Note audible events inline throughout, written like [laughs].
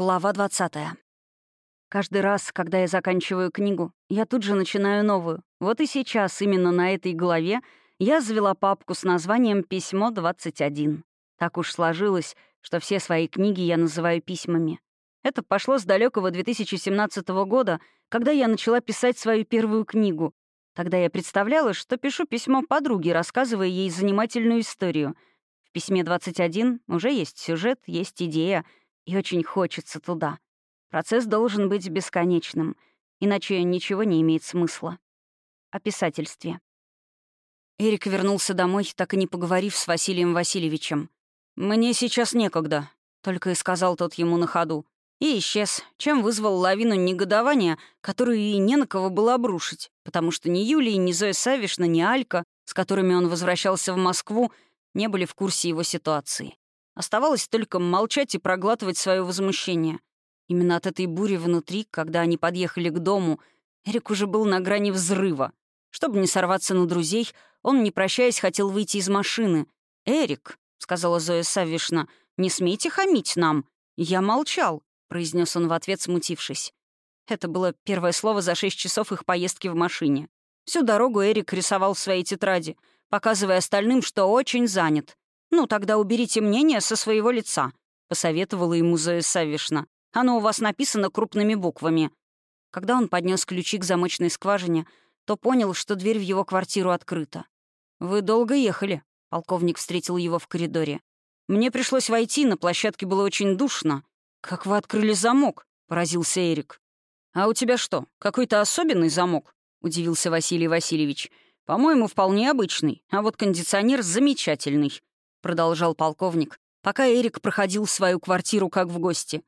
Глава 20. Каждый раз, когда я заканчиваю книгу, я тут же начинаю новую. Вот и сейчас, именно на этой главе, я завела папку с названием «Письмо 21». Так уж сложилось, что все свои книги я называю письмами. Это пошло с далекого 2017 года, когда я начала писать свою первую книгу. Тогда я представляла, что пишу письмо подруге, рассказывая ей занимательную историю. В письме 21 уже есть сюжет, есть идея — и очень хочется туда. Процесс должен быть бесконечным, иначе ничего не имеет смысла. О писательстве. Эрик вернулся домой, так и не поговорив с Василием Васильевичем. «Мне сейчас некогда», — только и сказал тот ему на ходу. И исчез, чем вызвал лавину негодования, которую и не на кого было обрушить, потому что ни Юлия, ни Зоя Савишна, ни Алька, с которыми он возвращался в Москву, не были в курсе его ситуации. Оставалось только молчать и проглатывать свое возмущение. Именно от этой бури внутри, когда они подъехали к дому, Эрик уже был на грани взрыва. Чтобы не сорваться на друзей, он, не прощаясь, хотел выйти из машины. «Эрик», — сказала Зоя Савишна, — «не смейте хамить нам». «Я молчал», — произнес он в ответ, смутившись. Это было первое слово за шесть часов их поездки в машине. Всю дорогу Эрик рисовал в своей тетради, показывая остальным, что очень занят. «Ну, тогда уберите мнение со своего лица», — посоветовала ему Зоя Савишна. «Оно у вас написано крупными буквами». Когда он поднес ключи к замочной скважине, то понял, что дверь в его квартиру открыта. «Вы долго ехали?» — полковник встретил его в коридоре. «Мне пришлось войти, на площадке было очень душно». «Как вы открыли замок?» — поразился Эрик. «А у тебя что, какой-то особенный замок?» — удивился Василий Васильевич. «По-моему, вполне обычный, а вот кондиционер замечательный. — продолжал полковник, пока Эрик проходил свою квартиру как в гости.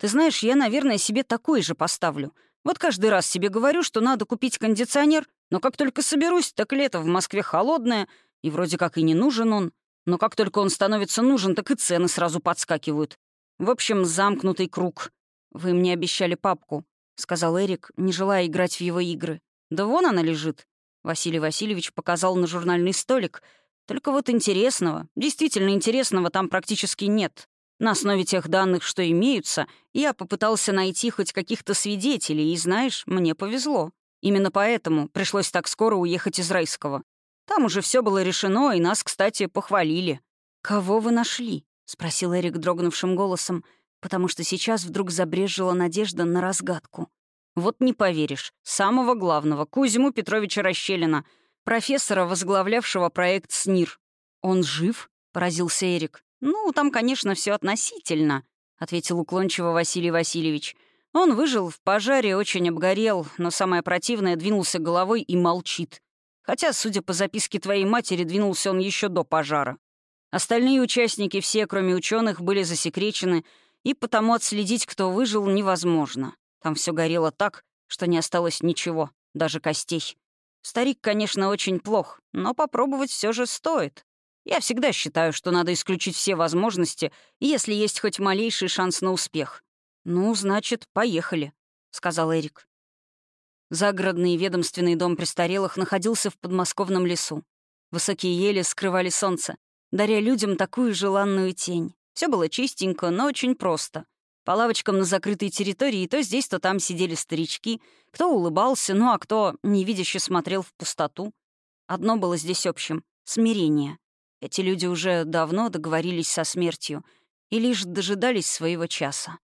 «Ты знаешь, я, наверное, себе такой же поставлю. Вот каждый раз себе говорю, что надо купить кондиционер, но как только соберусь, так лето в Москве холодное, и вроде как и не нужен он. Но как только он становится нужен, так и цены сразу подскакивают. В общем, замкнутый круг. Вы мне обещали папку», — сказал Эрик, не желая играть в его игры. «Да вон она лежит». Василий Васильевич показал на журнальный столик — только вот интересного, действительно интересного там практически нет. На основе тех данных, что имеются, я попытался найти хоть каких-то свидетелей, и, знаешь, мне повезло. Именно поэтому пришлось так скоро уехать из Райского. Там уже все было решено, и нас, кстати, похвалили. «Кого вы нашли?» — спросил Эрик дрогнувшим голосом, потому что сейчас вдруг забрежила надежда на разгадку. «Вот не поверишь. Самого главного, Кузьму Петровича Расщелина — профессора, возглавлявшего проект СНИР. «Он жив?» — поразился Эрик. «Ну, там, конечно, все относительно», — ответил уклончиво Василий Васильевич. «Он выжил в пожаре, очень обгорел, но самое противное двинулся головой и молчит. Хотя, судя по записке твоей матери, двинулся он еще до пожара. Остальные участники, все, кроме ученых, были засекречены, и потому отследить, кто выжил, невозможно. Там все горело так, что не осталось ничего, даже костей. Старик, конечно, очень плох, но попробовать все же стоит. Я всегда считаю, что надо исключить все возможности, если есть хоть малейший шанс на успех. «Ну, значит, поехали», — сказал Эрик. Загородный ведомственный дом престарелых находился в подмосковном лесу. Высокие ели скрывали солнце, даря людям такую желанную тень. Все было чистенько, но очень просто. По лавочкам на закрытой территории то здесь, то там сидели старички. Кто улыбался, ну а кто невидяще смотрел в пустоту. Одно было здесь общим — смирение. Эти люди уже давно договорились со смертью и лишь дожидались своего часа.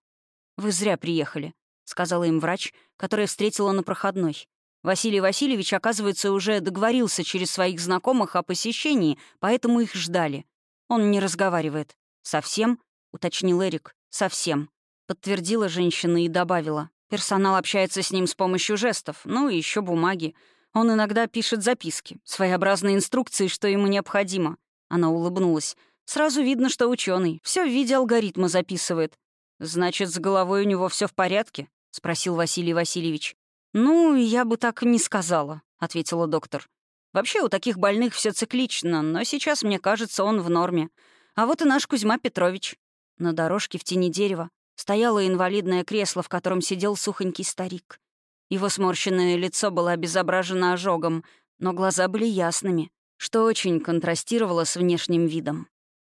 «Вы зря приехали», — сказала им врач, которая встретила на проходной. Василий Васильевич, оказывается, уже договорился через своих знакомых о посещении, поэтому их ждали. Он не разговаривает. «Совсем?» — уточнил Эрик. «Совсем подтвердила женщина и добавила. Персонал общается с ним с помощью жестов, ну и еще бумаги. Он иногда пишет записки, своеобразные инструкции, что ему необходимо. Она улыбнулась. Сразу видно, что ученый, все в виде алгоритма записывает. Значит, с головой у него все в порядке? спросил Василий Васильевич. Ну, я бы так не сказала, ответила доктор. Вообще у таких больных все циклично, но сейчас, мне кажется, он в норме. А вот и наш Кузьма Петрович. На дорожке в тени дерева стояло инвалидное кресло, в котором сидел сухонький старик. Его сморщенное лицо было обезображено ожогом, но глаза были ясными, что очень контрастировало с внешним видом.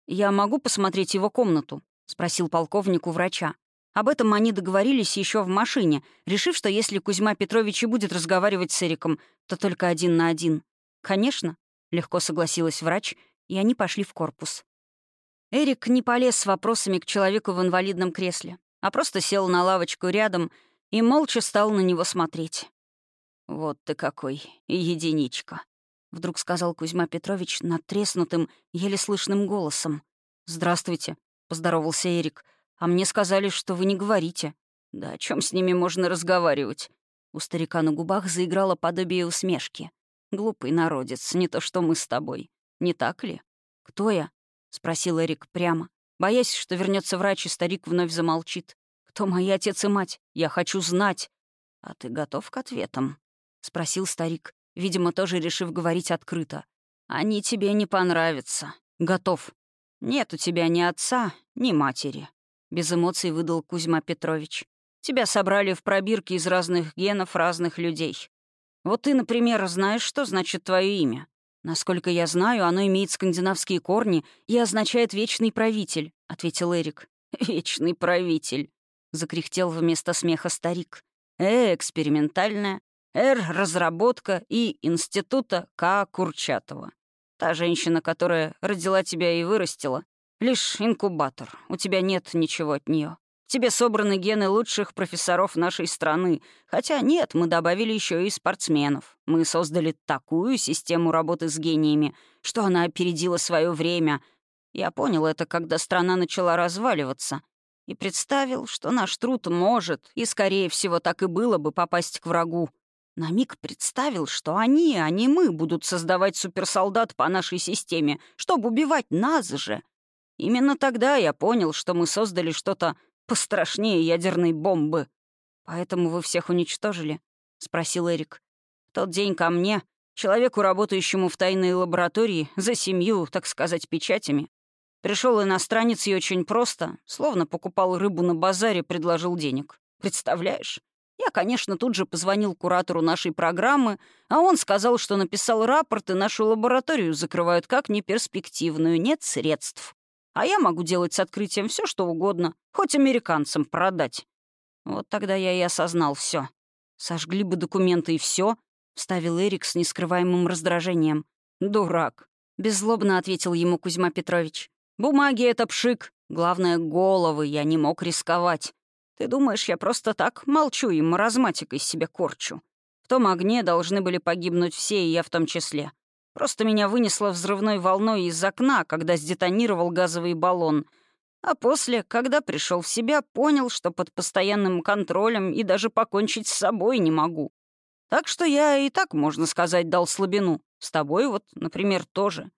«Я могу посмотреть его комнату?» — спросил полковник у врача. Об этом они договорились еще в машине, решив, что если Кузьма Петрович и будет разговаривать с Эриком, то только один на один. «Конечно», — легко согласилась врач, и они пошли в корпус. Эрик не полез с вопросами к человеку в инвалидном кресле, а просто сел на лавочку рядом и молча стал на него смотреть. «Вот ты какой, единичка», — вдруг сказал Кузьма Петрович надтреснутым, еле слышным голосом. «Здравствуйте», — поздоровался Эрик. А мне сказали, что вы не говорите. Да о чем с ними можно разговаривать? У старика на губах заиграло подобие усмешки. Глупый народец, не то что мы с тобой. Не так ли? Кто я? Спросил Эрик прямо, боясь, что вернется врач, и старик вновь замолчит. Кто мои отец и мать? Я хочу знать. А ты готов к ответам? спросил старик, видимо, тоже решив говорить открыто. Они тебе не понравятся. Готов. Нет у тебя ни отца, ни матери. — без эмоций выдал Кузьма Петрович. «Тебя собрали в пробирке из разных генов разных людей. Вот ты, например, знаешь, что значит твое имя? Насколько я знаю, оно имеет скандинавские корни и означает «вечный правитель», — ответил Эрик. [laughs] «Вечный правитель», — закряхтел вместо смеха старик. «Э, экспериментальная, Р — разработка и института К. Курчатова. Та женщина, которая родила тебя и вырастила, Лишь инкубатор. У тебя нет ничего от нее. Тебе собраны гены лучших профессоров нашей страны. Хотя нет, мы добавили еще и спортсменов. Мы создали такую систему работы с гениями, что она опередила свое время. Я понял это, когда страна начала разваливаться. И представил, что наш труд может, и, скорее всего, так и было бы попасть к врагу. На миг представил, что они, а не мы, будут создавать суперсолдат по нашей системе, чтобы убивать нас же. Именно тогда я понял, что мы создали что-то пострашнее ядерной бомбы. Поэтому вы всех уничтожили?» — спросил Эрик. «В тот день ко мне, человеку, работающему в тайной лаборатории, за семью, так сказать, печатями, пришел иностранец и очень просто, словно покупал рыбу на базаре, предложил денег. Представляешь? Я, конечно, тут же позвонил куратору нашей программы, а он сказал, что написал рапорт, и нашу лабораторию закрывают как неперспективную, нет средств. А я могу делать с открытием все, что угодно, хоть американцам продать. Вот тогда я и осознал все. Сожгли бы документы и все, вставил Эрик с нескрываемым раздражением. Дурак. Беззлобно ответил ему Кузьма Петрович. Бумаги — это пшик. Главное, головы я не мог рисковать. Ты думаешь, я просто так молчу и маразматик из себя корчу? В том огне должны были погибнуть все, и я в том числе. Просто меня вынесло взрывной волной из окна, когда сдетонировал газовый баллон. А после, когда пришел в себя, понял, что под постоянным контролем и даже покончить с собой не могу. Так что я и так, можно сказать, дал слабину. С тобой вот, например, тоже.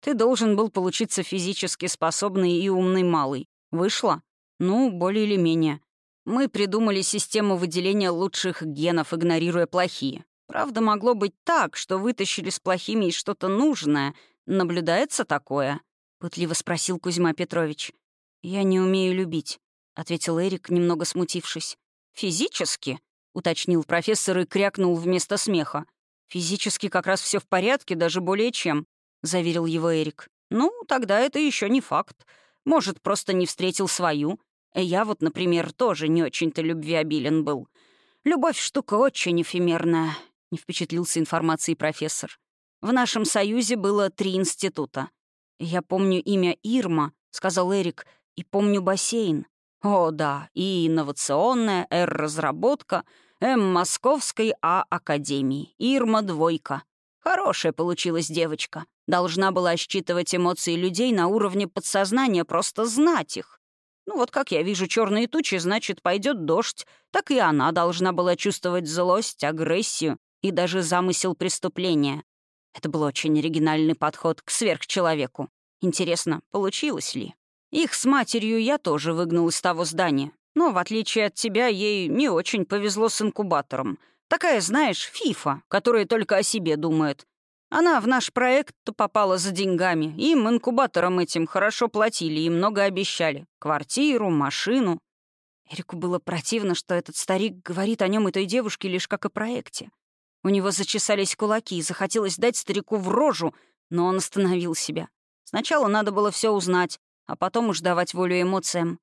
Ты должен был получиться физически способный и умный малый. Вышло? Ну, более или менее. Мы придумали систему выделения лучших генов, игнорируя плохие. Правда, могло быть так, что вытащили с плохими и что-то нужное. Наблюдается такое?» — пытливо спросил Кузьма Петрович. «Я не умею любить», — ответил Эрик, немного смутившись. «Физически?» — уточнил профессор и крякнул вместо смеха. «Физически как раз все в порядке, даже более чем», — заверил его Эрик. «Ну, тогда это еще не факт. Может, просто не встретил свою. Я вот, например, тоже не очень-то любвеобилен был. Любовь — штука очень эфемерная. — не впечатлился информацией профессор. «В нашем союзе было три института. Я помню имя Ирма», — сказал Эрик, — «и помню бассейн. О, да, и инновационная, Р-разработка, М Московской А Академии, Ирма двойка. Хорошая получилась девочка. Должна была считывать эмоции людей на уровне подсознания, просто знать их. Ну вот как я вижу черные тучи, значит, пойдет дождь. Так и она должна была чувствовать злость, агрессию, и даже замысел преступления. Это был очень оригинальный подход к сверхчеловеку. Интересно, получилось ли? Их с матерью я тоже выгнал из того здания. Но, в отличие от тебя, ей не очень повезло с инкубатором. Такая, знаешь, фифа, которая только о себе думает. Она в наш проект попала за деньгами. Им, инкубаторам этим, хорошо платили и много обещали. Квартиру, машину. Эрику было противно, что этот старик говорит о нем и той девушке лишь как о проекте. У него зачесались кулаки, и захотелось дать старику в рожу, но он остановил себя. Сначала надо было все узнать, а потом уж давать волю эмоциям.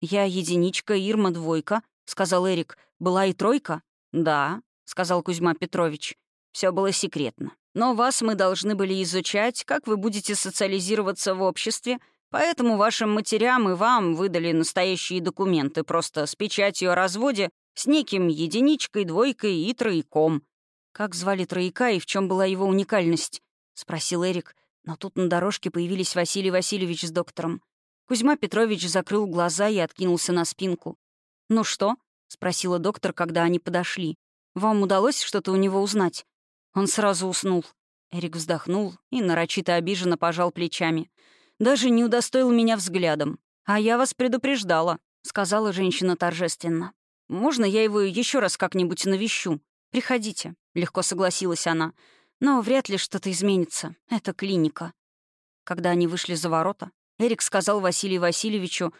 «Я единичка, Ирма двойка», — сказал Эрик. «Была и тройка?» «Да», — сказал Кузьма Петрович. Все было секретно. Но вас мы должны были изучать, как вы будете социализироваться в обществе, поэтому вашим матерям и вам выдали настоящие документы просто с печатью о разводе с неким единичкой, двойкой и трояком. Как звали трояка и в чем была его уникальность? спросил Эрик, но тут на дорожке появились Василий Васильевич с доктором. Кузьма Петрович закрыл глаза и откинулся на спинку. «Ну что?» — спросила доктор, когда они подошли. «Вам удалось что-то у него узнать?» Он сразу уснул. Эрик вздохнул и нарочито обиженно пожал плечами. Даже не удостоил меня взглядом. «А я вас предупреждала», — сказала женщина торжественно. «Можно я его еще раз как-нибудь навещу? Приходите», — легко согласилась она. «Но вряд ли что-то изменится. Это клиника». Когда они вышли за ворота, Эрик сказал Василию Васильевичу,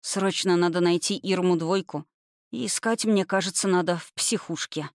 «Срочно надо найти Ирму двойку. И искать, мне кажется, надо в психушке».